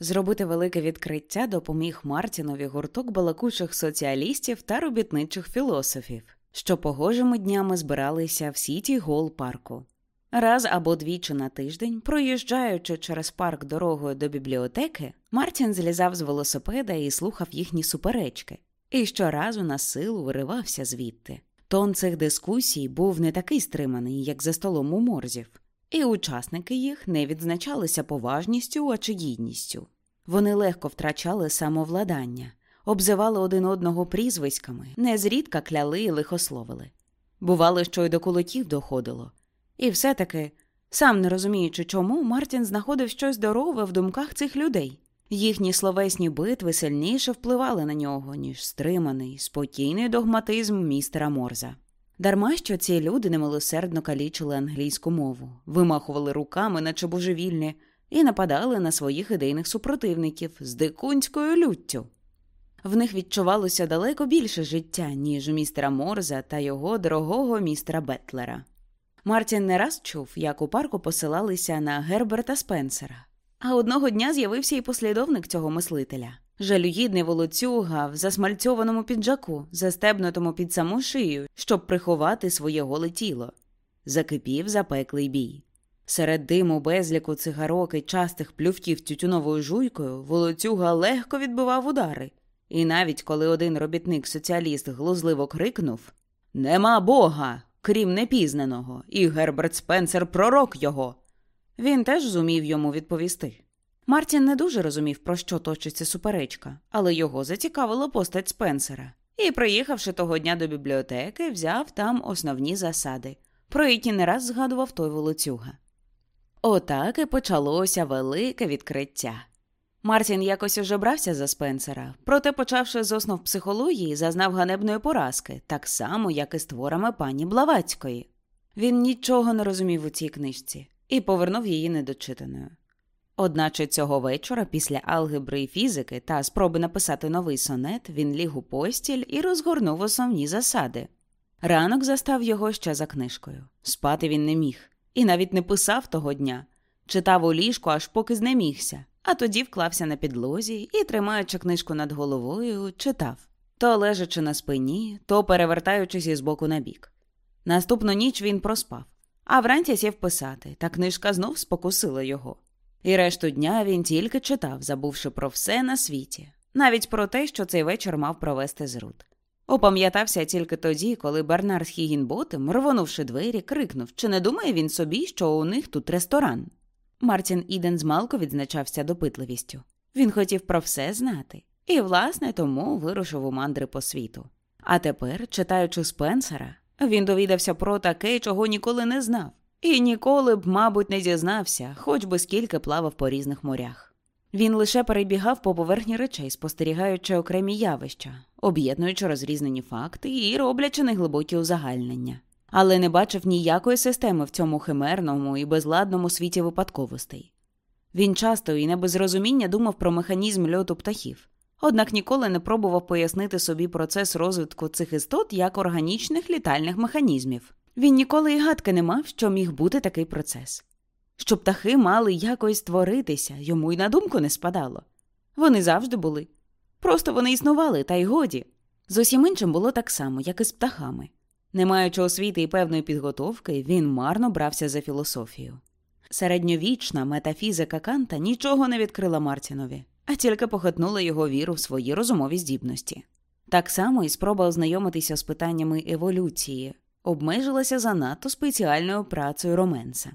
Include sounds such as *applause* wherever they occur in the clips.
Зробити велике відкриття допоміг Мартінові гурток балакучих соціалістів та робітничих філософів, що погожими днями збиралися в сіті гол парку. Раз або двічі на тиждень, проїжджаючи через парк дорогою до бібліотеки, Мартін злізав з велосипеда і слухав їхні суперечки, і щоразу на силу виривався звідти. Тон цих дискусій був не такий стриманий, як за столом у морзів, і учасники їх не відзначалися поважністю, а чи гідністю. Вони легко втрачали самовладання, обзивали один одного прізвиськами, незрідка кляли і лихословили. Бувало, що й до кулаків доходило. І все таки, сам не розуміючи чому, Мартін знаходив щось здорове в думках цих людей. Їхні словесні битви сильніше впливали на нього, ніж стриманий, спокійний догматизм містера Морза. Дарма що ці люди немилосердно калічили англійську мову, вимахували руками, наче божевільні, і нападали на своїх ідейних супротивників з дикунською люттю. В них відчувалося далеко більше життя, ніж у містера Морза та його дорогого містера Бетлера. Мартін не раз чув, як у парку посилалися на Герберта Спенсера, а одного дня з'явився і послідовник цього мислителя. Жалюгідний волоцюга в засмальцьованому піджаку, застебнутому під саму шию, щоб приховати своє голе тіло. Закипів запеклий бій. Серед диму безліку цигарок і частих плювків тютюновою жуйкою волоцюга легко відбивав удари. І навіть коли один робітник соціаліст глузливо крикнув Нема бога, крім непізнаного, і Герберт Спенсер пророк його. Він теж зумів йому відповісти. Мартін не дуже розумів, про що точиться суперечка, але його зацікавила постать Спенсера. І, приїхавши того дня до бібліотеки, взяв там основні засади, про які не раз згадував той волоцюга. Отак і почалося велике відкриття. Мартін якось уже брався за Спенсера, проте, почавши з основ психології, зазнав ганебної поразки, так само, як і з творами пані Блавацької. Він нічого не розумів у цій книжці і повернув її недочитаною. Одначе цього вечора, після алгебри і фізики та спроби написати новий сонет, він ліг у постіль і розгорнув основні засади. Ранок застав його ще за книжкою. Спати він не міг, і навіть не писав того дня, читав у ліжку, аж поки знемігся, а тоді вклався на підлозі і, тримаючи книжку над головою, читав то лежачи на спині, то перевертаючись із боку на бік. Наступну ніч він проспав, а вранці сів писати, та книжка знов спокусила його. І решту дня він тільки читав, забувши про все на світі, навіть про те, що цей вечір мав провести з Рут. Опам'ятався тільки тоді, коли Бернард Хігінботем, рвонувши двері, крикнув, чи не думає він собі, що у них тут ресторан. Мартін Іден змалку відзначався допитливістю. Він хотів про все знати, і, власне, тому вирушив у мандри по світу. А тепер, читаючи Спенсера, він довідався про таке, чого ніколи не знав, і ніколи б, мабуть, не дізнався, хоч би скільки плавав по різних морях. Він лише перебігав по поверхні речей, спостерігаючи окремі явища, об'єднуючи розрізнені факти і роблячи неглибокі узагальнення, але не бачив ніякої системи в цьому химерному і безладному світі випадковостей. Він часто і не без розуміння думав про механізм льоту птахів, однак ніколи не пробував пояснити собі процес розвитку цих істот як органічних літальних механізмів. Він ніколи і гадки не мав, що міг бути такий процес. Що птахи мали якось створитися, йому й на думку не спадало. Вони завжди були. Просто вони існували, та й годі. З усім іншим було так само, як і з птахами. Не маючи освіти і певної підготовки, він марно брався за філософію. Середньовічна метафізика Канта нічого не відкрила Мартінові, а тільки похитнула його віру в свої розумові здібності. Так само і спроба ознайомитися з питаннями еволюції обмежилася занадто спеціальною працею Роменса.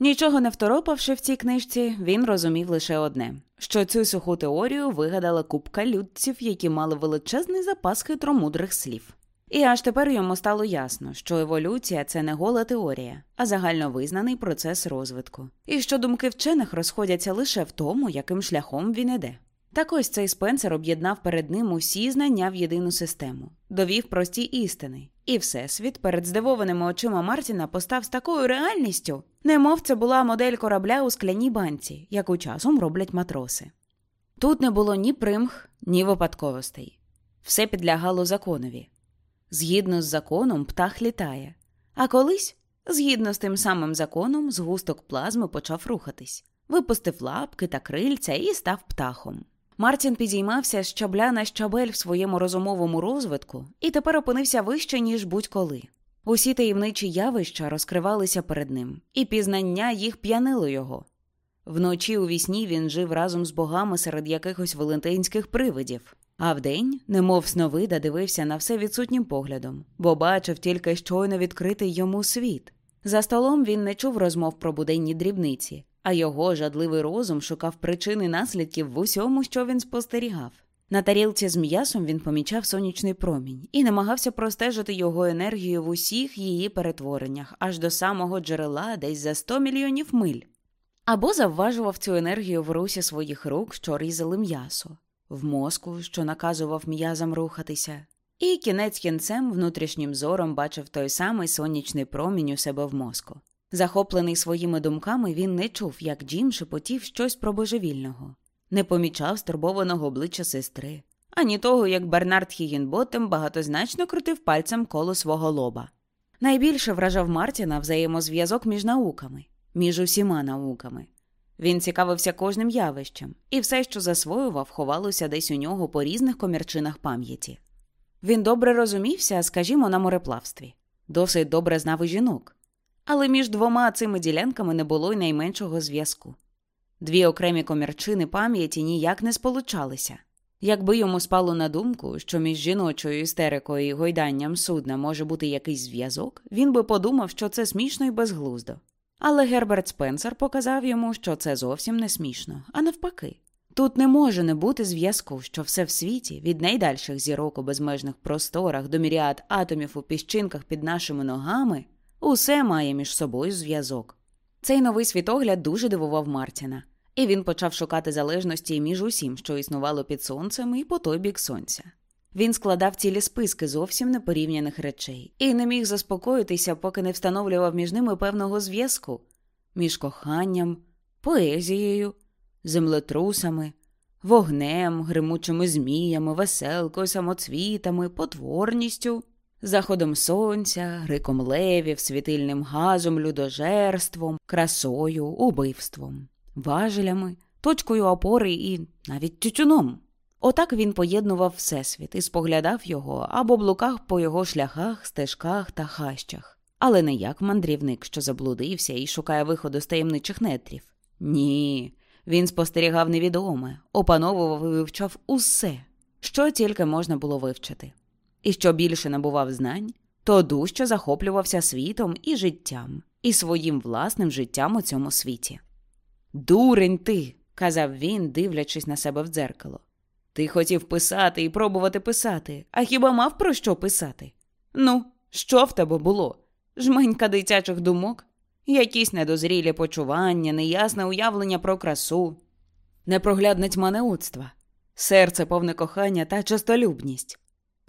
Нічого не второпавши в цій книжці, він розумів лише одне: що цю суху теорію вигадала купка людців, які мали величезний запас хитромудрих слів. І аж тепер йому стало ясно, що еволюція це не гола теорія, а загальновизнаний процес розвитку, і що думки вчених розходяться лише в тому, яким шляхом він іде. Так ось цей Спенсер об'єднав перед ним усі знання в єдину систему, довів прості істини, і Всесвіт перед здивованими очима Мартіна постав з такою реальністю, немов це була модель корабля у скляній банці, яку часом роблять матроси. Тут не було ні примх, ні випадковостей. Все підлягало законові. Згідно з законом, птах літає, а колись, згідно з тим самим законом, згусток плазми почав рухатись, випустив лапки та крильця і став птахом. Мартін підіймався з щабля на щабель в своєму розумовому розвитку і тепер опинився вище, ніж будь-коли. Усі таємничі явища розкривалися перед ним, і пізнання їх п'янило його. Вночі у вісні він жив разом з богами серед якихось велетенських привидів, а вдень, немов сновида, дивився на все відсутнім поглядом, бо бачив тільки щойно відкритий йому світ. За столом він не чув розмов про буденні дрібниці, а його жадливий розум шукав причини наслідків в усьому, що він спостерігав. На тарілці з м'ясом він помічав сонячний промінь і намагався простежити його енергію в усіх її перетвореннях, аж до самого джерела, десь за 100 мільйонів миль. Або завважував цю енергію в русі своїх рук, що різали м'ясо, в мозку, що наказував м'язам рухатися, і кінець кінцем внутрішнім зором бачив той самий сонячний промінь у себе в мозку. Захоплений своїми думками, він не чув, як Джим шепотів щось про божевільного, не помічав стурбованого обличчя сестри, ані того, як Бернард Хігінботем багатозначно крутив пальцем коло свого лоба. Найбільше вражав Мартіна взаємозв'язок між науками, між усіма науками. Він цікавився кожним явищем, і все, що засвоював, ховалося десь у нього по різних комірчинах пам'яті. Він добре розумівся, скажімо, на мореплавстві, досить добре знав і жінок. Але між двома цими ділянками не було й найменшого зв'язку. Дві окремі комірчини пам'яті ніяк не сполучалися. Якби йому спало на думку, що між жіночою істерикою і гойданням судна може бути якийсь зв'язок, він би подумав, що це смішно і безглуздо. Але Герберт Спенсер показав йому, що це зовсім не смішно, а навпаки. Тут не може не бути зв'язку, що все в світі, від найдальших зірок у безмежних просторах до міріад атомів у піщинках під нашими ногами, Усе має між собою зв'язок. Цей новий світогляд дуже дивував Мартіна, і він почав шукати залежності між усім, що існувало під сонцем, і по той бік сонця. Він складав цілі списки зовсім непорівняних речей і не міг заспокоїтися, поки не встановлював між ними певного зв'язку між коханням, поезією, землетрусами, вогнем, гримучими зміями, веселкою, самоцвітами, потворністю заходом сонця, риком левів, світильним газом, людожерством, красою, убивством, важелями, точкою опори і навіть тютюном. Отак він поєднував Всесвіт і споглядав його або блукав по його шляхах, стежках та хащах, але не як мандрівник, що заблудився і шукає виходу з таємничих нетрів. Ні, він спостерігав невідоме, опановував і вивчав усе, що тільки можна було вивчити і що більше набував знань, то дужче захоплювався світом і життям, і своїм власним життям у цьому світі. Дурень ти, казав він, дивлячись на себе в дзеркало. Ти хотів писати і пробувати писати, а хіба мав про що писати? Ну, що в тебе було? Жменька дитячих думок, якісь недозрілі почування, неясне уявлення про красу, непроглядне тьма неудства, серце повне кохання та частолюбність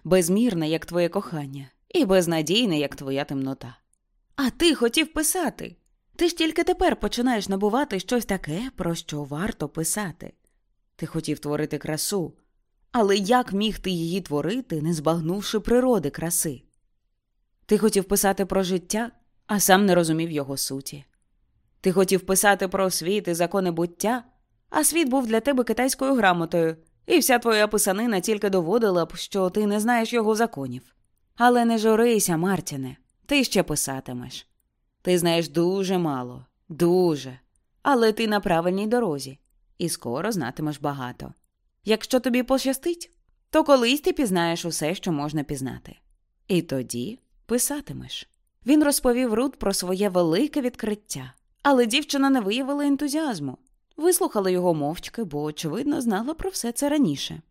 безмірне, як твоє кохання, і безнадійне, як твоя темнота. А ти хотів писати. Ти ж тільки тепер починаєш набувати щось таке, про що варто писати. Ти хотів творити красу, але як міг ти її творити, не збагнувши природи краси? Ти хотів писати про життя, а сам не розумів його суті. Ти хотів писати про світ і закони буття, а світ був для тебе китайською грамотою, і вся твоя писанина тільки доводила б, що ти не знаєш його законів. Але не журися, Мартіне, ти ще писатимеш. Ти знаєш дуже мало, дуже, але ти на правильній дорозі, і скоро знатимеш багато. Якщо тобі пощастить, то колись ти пізнаєш усе, що можна пізнати. І тоді писатимеш. Він розповів Рут про своє велике відкриття, але дівчина не виявила ентузіазму. Вислухала його мовчки, бо, очевидно, знала про все це раніше.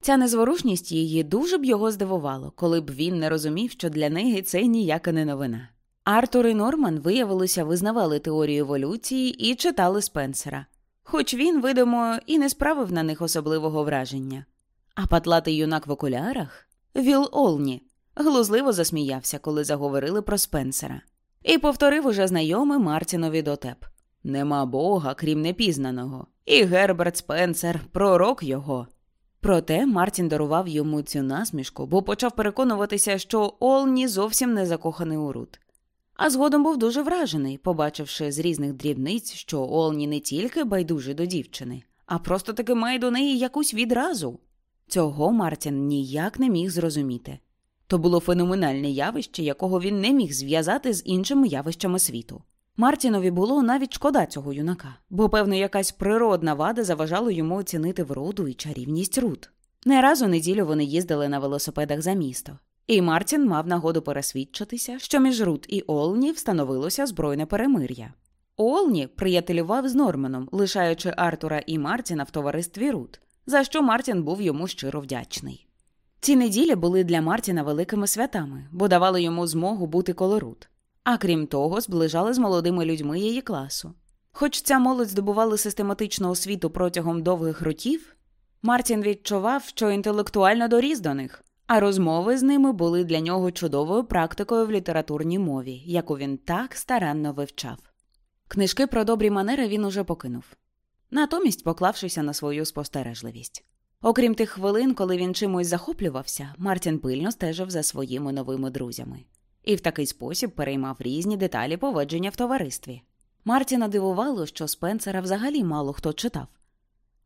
Ця незворушність її дуже б його здивувало, коли б він не розумів, що для неї це ніяка не новина. Артур і Норман, виявилося, визнавали теорію еволюції і читали Спенсера, хоч він, видимо, і не справив на них особливого враження. А патлатий юнак в окулярах Віл Олні глузливо засміявся, коли заговорили про Спенсера, і повторив уже знайомий Мартінові дотеп Нема бога, крім непізнаного, і Герберт Спенсер, пророк його. Проте Мартін дарував йому цю насмішку, бо почав переконуватися, що Олні зовсім не закоханий у Рут. А згодом був дуже вражений, побачивши з різних дрібниць, що Олні не тільки байдужий до дівчини, а просто таки має до неї якусь відразу. Цього Мартін ніяк не міг зрозуміти. То було феноменальне явище, якого він не міг зв'язати з іншими явищами світу. Мартінові було навіть шкода цього юнака, бо, певно, якась природна вада заважала йому оцінити вроду і чарівність Рут. Не раз у неділю вони їздили на велосипедах за місто, і Мартін мав нагоду пересвідчитися, що між Рут і Олні встановилося збройне перемир'я. Олні приятелював з Норманом, лишаючи Артура і Мартіна в товаристві Рут, за що Мартін був йому щиро вдячний. Ці неділі були для Мартіна великими святами, бо давали йому змогу бути коло Рут а крім того, зближали з молодими людьми її класу. Хоч ця молодь здобувала систематичну освіту протягом довгих років, Мартін відчував, що інтелектуально доріс до них, а розмови з ними були для нього чудовою практикою в літературній мові, яку він так старанно вивчав. Книжки про добрі манери він уже покинув, натомість поклавшися на свою спостережливість. Окрім тих хвилин, коли він чимось захоплювався, Мартін пильно стежив за своїми новими друзями і в такий спосіб переймав різні деталі поводження в товаристві. Мартіна дивувало, що Спенсера взагалі мало хто читав.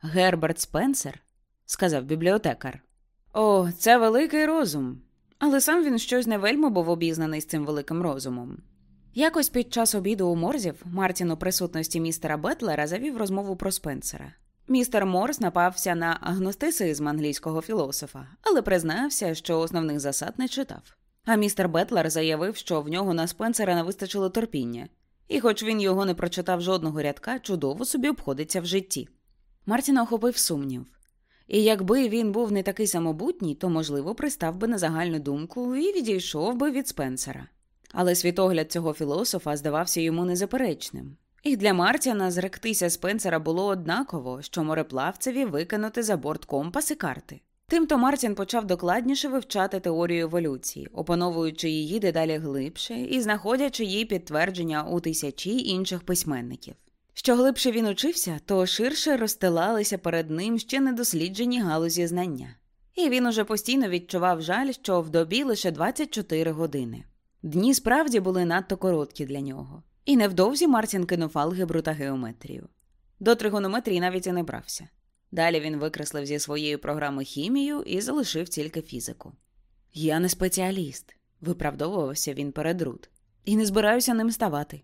Герберт Спенсер, сказав бібліотекар. О, це великий розум. Але сам він щось не вельми був обізнаний з цим великим розумом. Якось під час обіду у Морзів Мартін у присутності містера Бетлера завів розмову про Спенсера. Містер Морс напався на агностицизм англійського філософа, але признався, що основних засад не читав. А містер Бетлер заявив, що в нього на Спенсера не вистачило терпіння, і, хоч він його не прочитав жодного рядка, чудово собі обходиться в житті. Мартіна охопив сумнів. І якби він був не такий самобутній, то, можливо, пристав би на загальну думку і відійшов би від Спенсера. Але світогляд цього філософа здавався йому незаперечним. І для Мартіна зректися Спенсера було однаково, що мореплавцеві викинути за борт компас і карти. Тимто Мартін почав докладніше вивчати теорію еволюції, опановуючи її дедалі глибше і знаходячи їй підтвердження у тисячі інших письменників. Що глибше він учився, то ширше розстилалися перед ним ще недосліджені галузі знання. І він уже постійно відчував жаль, що в добі лише 24 години. Дні справді були надто короткі для нього. І невдовзі Мартін кинув алгебру та геометрію. До тригонометрії навіть і не брався. Далі він викреслив зі своєї програми хімію і залишив тільки фізику. Я не спеціаліст, виправдовувався він перед Рут, і не збираюся ним ставати.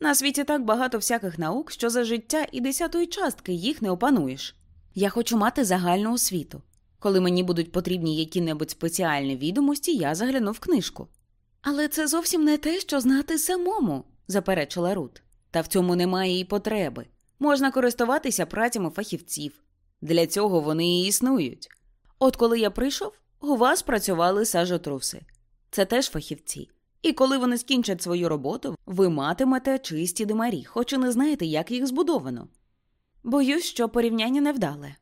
На світі так багато всяких наук, що за життя і десятої частки їх не опануєш. Я хочу мати загальну освіту. Коли мені будуть потрібні які-небудь спеціальні відомості, я загляну в книжку. Але це зовсім не те, що знати самому, заперечила Рут. Та в цьому немає і потреби. Можна користуватися працями фахівців. Для цього вони і існують. От коли я прийшов, у вас працювали сажотруси. Це теж фахівці. І коли вони скінчать свою роботу, ви матимете чисті димарі, хоч і не знаєте, як їх збудовано. Боюсь, що порівняння невдале.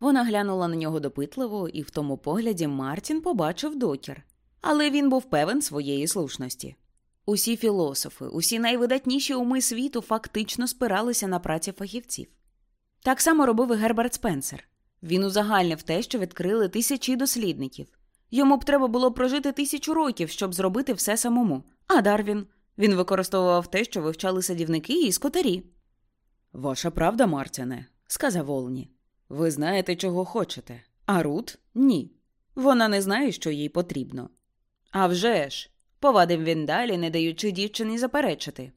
Вона глянула на нього допитливо, і в тому погляді Мартін побачив докір. Але він був певен своєї слушності. Усі філософи, усі найвидатніші уми світу фактично спиралися на праці фахівців. Так само робив і Герберт Спенсер. Він узагальнив те, що відкрили тисячі дослідників. Йому б треба було прожити тисячу років, щоб зробити все самому. А Дарвін він використовував те, що вивчали садівники і скотарі. Ваша правда, Мартіне, сказав Олні. Ви знаєте, чого хочете. А Рут ні. Вона не знає, що їй потрібно. «А вже ж!» – повадив він далі, не даючи дівчині заперечити.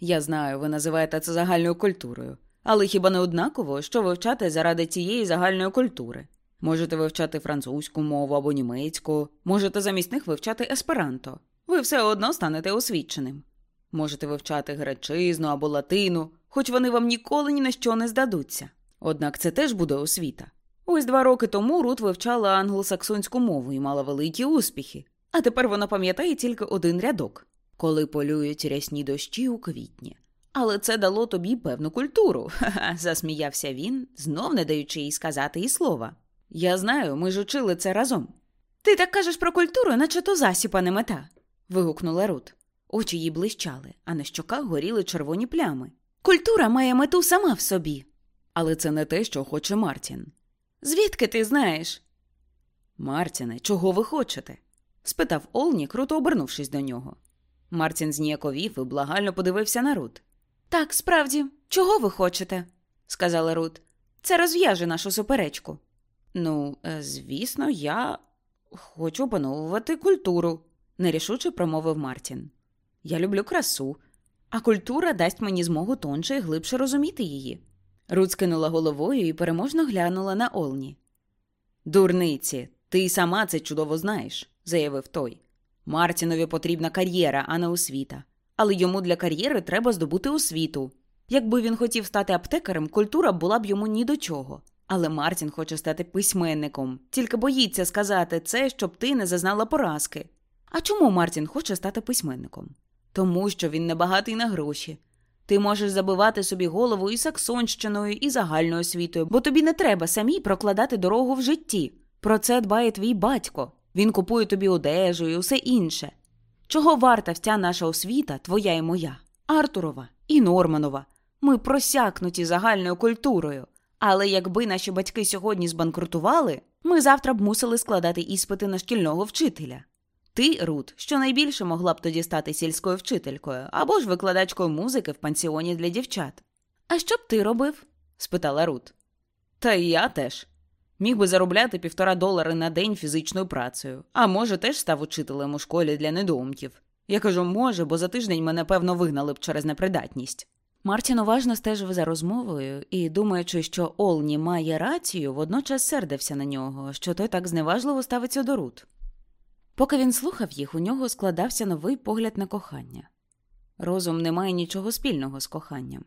Я знаю, ви називаєте це загальною культурою. Але хіба не однаково, що вивчати заради цієї загальної культури? Можете вивчати французьку мову або німецьку, можете замість них вивчати есперанто. Ви все одно станете освіченим. Можете вивчати гречизну або латину, хоч вони вам ніколи ні на що не здадуться. Однак це теж буде освіта. Ось два роки тому Рут вивчала англосаксонську мову і мала великі успіхи, а тепер вона пам'ятає тільки один рядок коли полюють рясні дощі у квітні Але це дало тобі певну культуру, *laughs* засміявся він, знов не даючи їй сказати і слова. Я знаю, ми ж учили це разом. Ти так кажеш про культуру, наче то засіпа не мета. вигукнула Рут. Очі їй блищали, а на щоках горіли червоні плями. Культура має мету сама в собі. Але це не те, що хоче Мартін. Звідки ти знаєш? Мартіне, чого ви хочете? спитав Олні, круто обернувшись до нього. Мартін зніяковів і благально подивився на Рут. Так, справді, чого ви хочете? сказала Рут. Це розв'яже нашу суперечку. Ну, е, звісно, я хочу опановувати культуру, нерішуче промовив Мартін. Я люблю красу, а культура дасть мені змогу тонше і глибше розуміти її. Рут скинула головою і переможно глянула на Олні. Дурниці, ти й сама це чудово знаєш, заявив той. Мартінові потрібна кар'єра, а не освіта. Але йому для кар'єри треба здобути освіту. Якби він хотів стати аптекарем, культура була б йому ні до чого. Але Мартін хоче стати письменником, тільки боїться сказати це, щоб ти не зазнала поразки. А чому Мартін хоче стати письменником? Тому що він небагатий на гроші. Ти можеш забивати собі голову і саксонщиною, і загальною освітою, бо тобі не треба самій прокладати дорогу в житті. Про це дбає твій батько. Він купує тобі одежу і усе інше. Чого варта вся наша освіта, твоя і моя, Артурова і Норманова. Ми просякнуті загальною культурою. Але якби наші батьки сьогодні збанкрутували, ми завтра б мусили складати іспити на шкільного вчителя. Ти, Рут, що найбільше могла б тоді стати сільською вчителькою або ж викладачкою музики в пансіоні для дівчат. А що б ти робив? спитала Рут. Та і я теж. Міг би заробляти півтора долари на день фізичною працею, а може, теж став учителем у школі для недоумків. Я кажу, може, бо за тиждень мене певно вигнали б через непридатність. Мартін уважно стежив за розмовою і, думаючи, що Олні має рацію, водночас сердився на нього, що той так зневажливо ставиться до Рут. Поки він слухав їх, у нього складався новий погляд на кохання. Розум не має нічого спільного з коханням.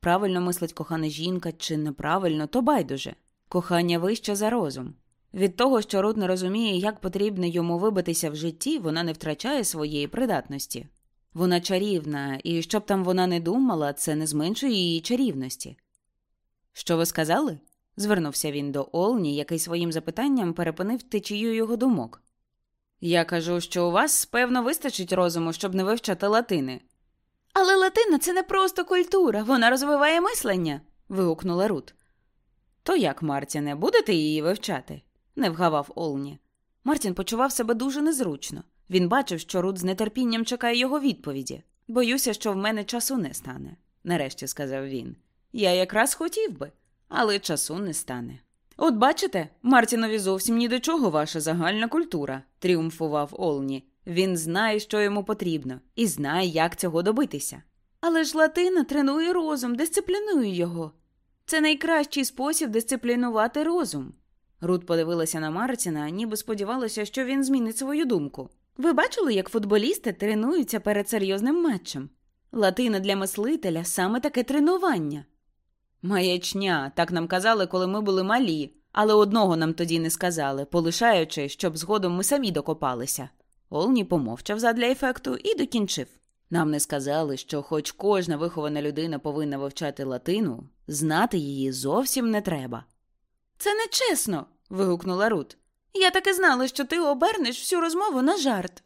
Правильно мислить кохана жінка чи неправильно, то байдуже. Кохання вище за розум. Від того, що Рут не розуміє, як потрібно йому вибитися в житті, вона не втрачає своєї придатності. Вона чарівна, і щоб там вона не думала, це не зменшує її чарівності. Що ви сказали? звернувся він до Олні, який своїм запитанням перепинив течію його думок. Я кажу, що у вас, певно, вистачить розуму, щоб не вивчати латини. Але латина це не просто культура, вона розвиває мислення. вигукнула Рут. То як, Мартіне, будете її вивчати? не вгавав Олні. Мартін почував себе дуже незручно. Він бачив, що Рут з нетерпінням чекає його відповіді. Боюся, що в мене часу не стане, нарешті сказав він. Я якраз хотів би, але часу не стане. От бачите, Мартінові зовсім ні до чого ваша загальна культура, тріумфував Олні. Він знає, що йому потрібно, і знає, як цього добитися. Але ж Латина тренує розум, дисциплінує його. Це найкращий спосіб дисциплінувати розум. Рут подивилася на Мартіна, ніби сподівалася, що він змінить свою думку. Ви бачили, як футболісти тренуються перед серйозним матчем? Латина для мислителя саме таке тренування. Маячня, так нам казали, коли ми були малі, але одного нам тоді не сказали, полишаючи, щоб згодом ми самі докопалися. Олні помовчав задля ефекту і докінчив. Нам не сказали, що, хоч кожна вихована людина повинна вивчати латину, знати її зовсім не треба. Це нечесно. вигукнула Рут. Я таки знала, що ти обернеш всю розмову на жарт.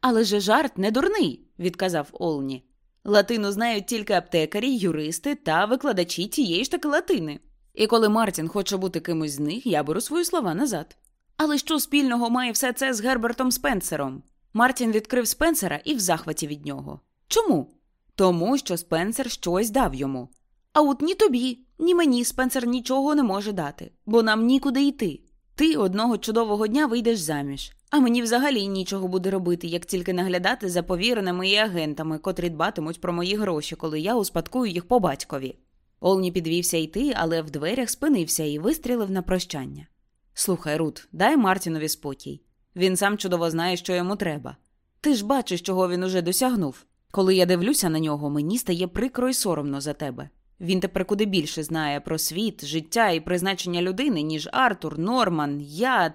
Але же жарт не дурний, відказав Олні. Латину знають тільки аптекарі, юристи та викладачі тієї ж таки латини. І коли Мартін хоче бути кимось з них, я беру свої слова назад. Але що спільного має все це з Гербертом Спенсером? Мартін відкрив Спенсера і в захваті від нього. Чому? Тому що Спенсер щось дав йому. А от ні тобі, ні мені Спенсер нічого не може дати, бо нам нікуди йти. Ти одного чудового дня вийдеш заміж, а мені взагалі нічого буде робити, як тільки наглядати за повіреними і агентами, котрі дбатимуть про мої гроші, коли я успадкую їх по батькові. Олні підвівся йти, але в дверях спинився і вистрілив на прощання. Слухай, Рут, дай Мартінові спокій. Він сам чудово знає, що йому треба. Ти ж бачиш, чого він уже досягнув. Коли я дивлюся на нього, мені стає прикро і соромно за тебе. Він тепер куди більше знає про світ, життя і призначення людини, ніж Артур, Норман, я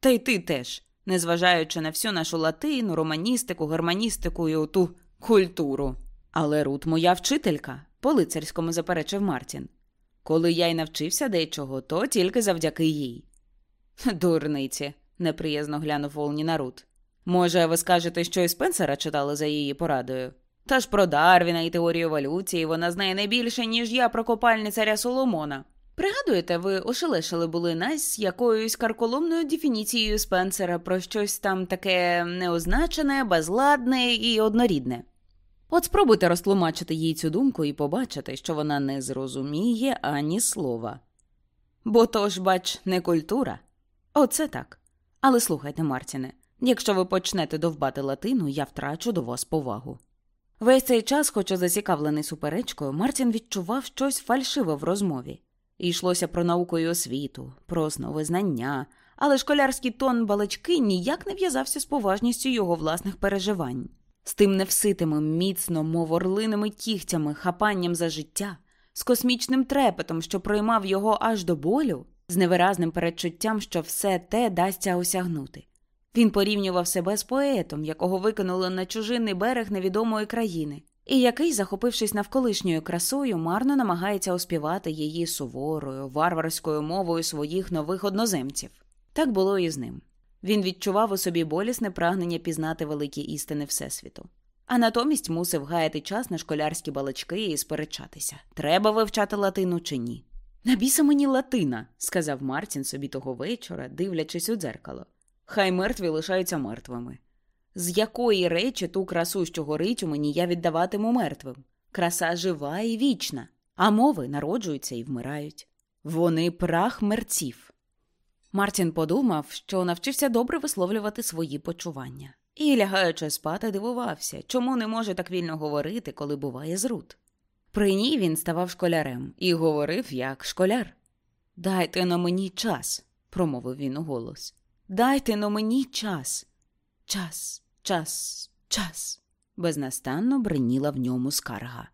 та й ти теж, незважаючи на всю нашу латину, романістику, германістику і оту культуру. Але Рут моя вчителька, по лицарському заперечив Мартін. Коли я й навчився дечого, то тільки завдяки їй. Дурниці, неприязно глянув Волні на Рут. Може, ви скажете, що і Спенсера читали за її порадою? Та ж про Дарвіна і теорію еволюції вона знає не більше, ніж я про копальні царя Соломона. Пригадуєте, ви ошелешили були нас якоюсь карколомною дефініцією Спенсера про щось там таке неозначене, безладне і однорідне. От спробуйте розтлумачити їй цю думку і побачити, що вона не зрозуміє ані слова. Бо то ж, бач, не культура. Оце так. Але слухайте, Мартіне, якщо ви почнете довбати латину, я втрачу до вас повагу. Весь цей час, хоча зацікавлений суперечкою, Мартін відчував щось фальшиве в розмові. Йшлося про науку і освіту, про основи знання, але школярський тон балачки ніяк не в'язався з поважністю його власних переживань, з тим невситими, міцно, мов орлиними кігтями, хапанням за життя, з космічним трепетом, що проймав його аж до болю, з невиразним передчуттям, що все те дасться осягнути. Він порівнював себе з поетом, якого викинули на чужинний берег невідомої країни, і який, захопившись навколишньою красою, марно намагається оспівати її суворою, варварською мовою своїх нових одноземців. Так було і з ним. Він відчував у собі болісне прагнення пізнати великі істини Всесвіту. А натомість мусив гаяти час на школярські балачки і сперечатися треба вивчати латину чи ні. Набіса мені латина, сказав Мартін собі того вечора, дивлячись у дзеркало. Хай мертві лишаються мертвими. З якої речі ту красу, що горить у мені, я віддаватиму мертвим? Краса жива і вічна, а мови народжуються і вмирають. Вони прах мерців. Мартін подумав, що навчився добре висловлювати свої почування, і, лягаючи спати, дивувався, чому не може так вільно говорити, коли буває зрут. При ній він ставав школярем і говорив як школяр. Дайте на мені час, промовив він у голос. Дайте но мені час. Час, час, час. Безнастанно бриніла в ньому скарга.